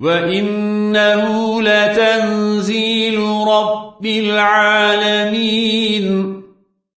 وإنه لتنزيل رب العالمين